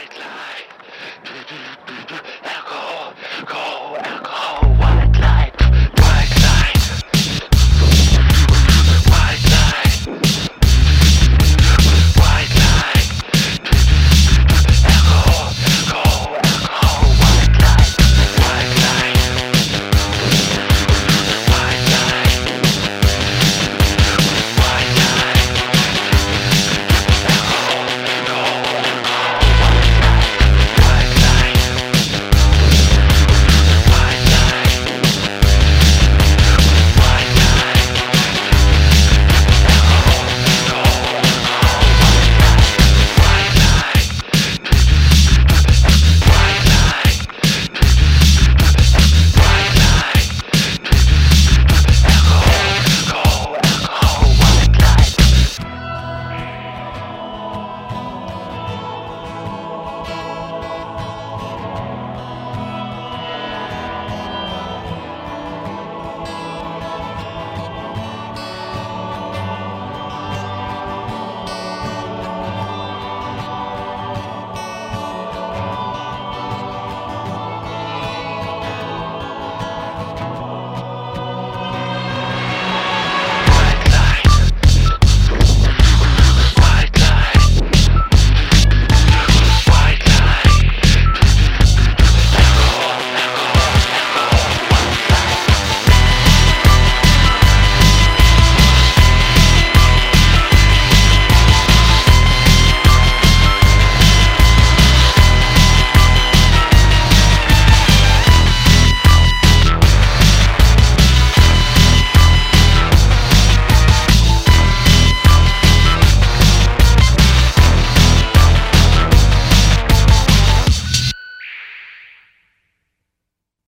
Zeit lang.